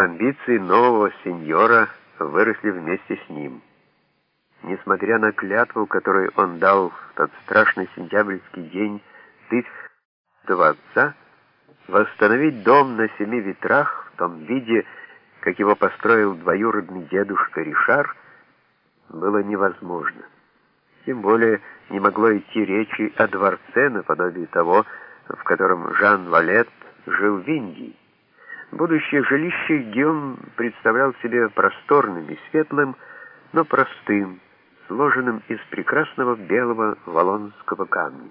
амбиции нового сеньора выросли вместе с ним. Несмотря на клятву, которую он дал в тот страшный сентябрьский день тысячного отца, восстановить дом на семи ветрах в том виде, как его построил двоюродный дедушка Ришар, было невозможно. Тем более не могло идти речи о дворце наподобие того, в котором Жан Валет жил в Индии. Будущее жилище Гиом представлял себе просторным и светлым, но простым, сложенным из прекрасного белого валонского камня.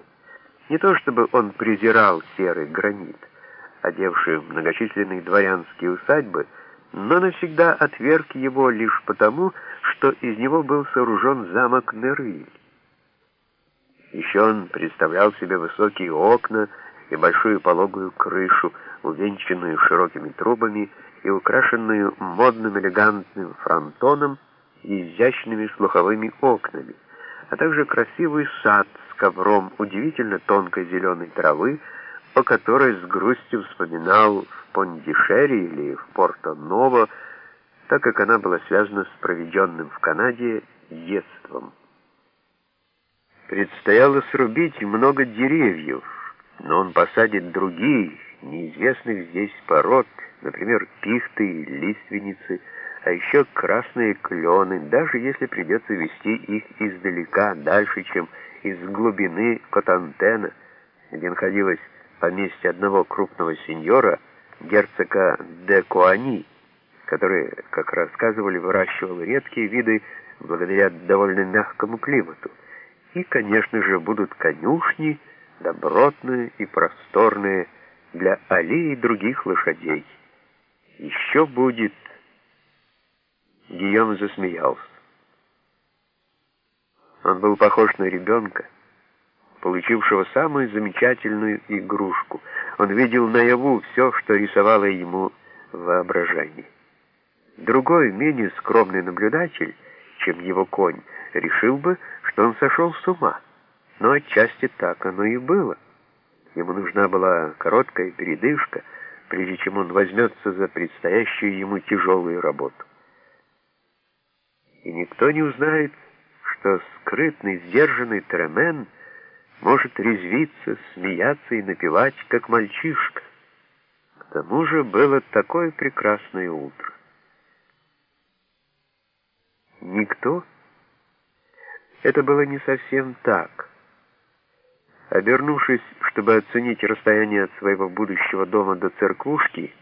Не то чтобы он презирал серый гранит, одевший многочисленные дворянские усадьбы, но навсегда отверг его лишь потому, что из него был сооружен замок Нервиль. Еще он представлял себе высокие окна и большую пологую крышу, увенчанную широкими трубами и украшенную модным элегантным фронтоном и изящными слуховыми окнами, а также красивый сад с ковром удивительно тонкой зеленой травы, о которой с грустью вспоминал в Пондишере или в Порто-Ново, так как она была связана с проведенным в Канаде детством. Предстояло срубить много деревьев, но он посадит другие, неизвестных здесь пород, например, пихты и лиственницы, а еще красные клены, даже если придется вести их издалека, дальше, чем из глубины Котантена, где находилось поместье одного крупного сеньора, герцога де Куани, который, как рассказывали, выращивал редкие виды благодаря довольно мягкому климату. И, конечно же, будут конюшни, добротные и просторные, для Али и других лошадей. Еще будет... Гийом засмеялся. Он был похож на ребенка, получившего самую замечательную игрушку. Он видел наяву все, что рисовало ему воображение. Другой, менее скромный наблюдатель, чем его конь, решил бы, что он сошел с ума. Но отчасти так оно и было. Ему нужна была короткая передышка, прежде чем он возьмется за предстоящую ему тяжелую работу. И никто не узнает, что скрытный, сдержанный Тремен может резвиться, смеяться и напевать, как мальчишка. К тому же было такое прекрасное утро. Никто? Это было не совсем так. Обернувшись, чтобы оценить расстояние от своего будущего дома до церквушки,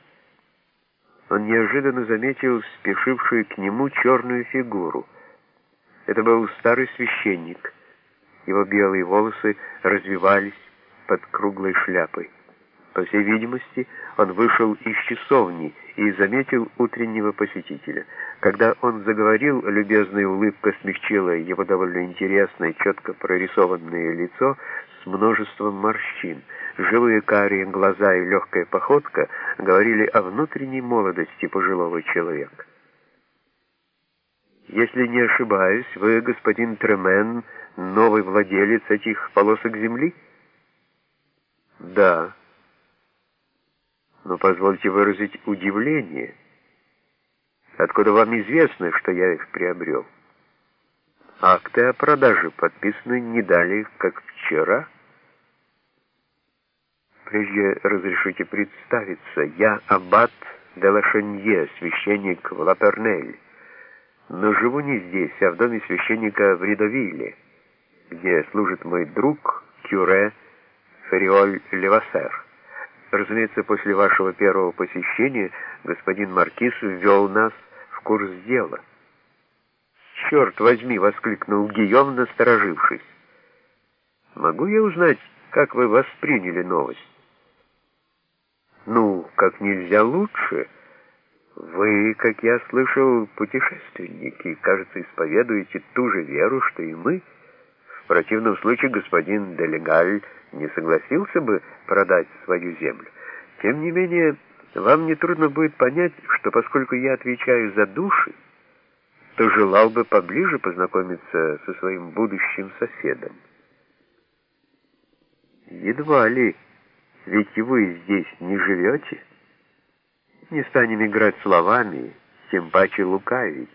он неожиданно заметил спешившую к нему черную фигуру. Это был старый священник. Его белые волосы развивались под круглой шляпой. По всей видимости, он вышел из часовни и заметил утреннего посетителя. Когда он заговорил, любезная улыбка смягчила его довольно интересное, четко прорисованное лицо множеством морщин. Живые карие глаза и легкая походка говорили о внутренней молодости пожилого человека. «Если не ошибаюсь, вы, господин Тремен, новый владелец этих полосок земли?» «Да» но позвольте выразить удивление. Откуда вам известно, что я их приобрел? Акты о продаже подписаны не далее, как вчера. Прежде разрешите представиться. Я аббат де Лашенье, священник в Лапернель, но живу не здесь, а в доме священника в Ридовилле, где служит мой друг, кюре Фериоль Левасер. Разумеется, после вашего первого посещения господин Маркиз ввел нас в курс дела. «Черт возьми!» — воскликнул Гийом, насторожившись. «Могу я узнать, как вы восприняли новость?» «Ну, как нельзя лучше. Вы, как я слышал, путешественники, кажется, исповедуете ту же веру, что и мы». В противном случае господин Делегаль не согласился бы продать свою землю. Тем не менее, вам нетрудно будет понять, что поскольку я отвечаю за души, то желал бы поближе познакомиться со своим будущим соседом. Едва ли, ведь вы здесь не живете. Не станем играть словами, тем паче лукавить.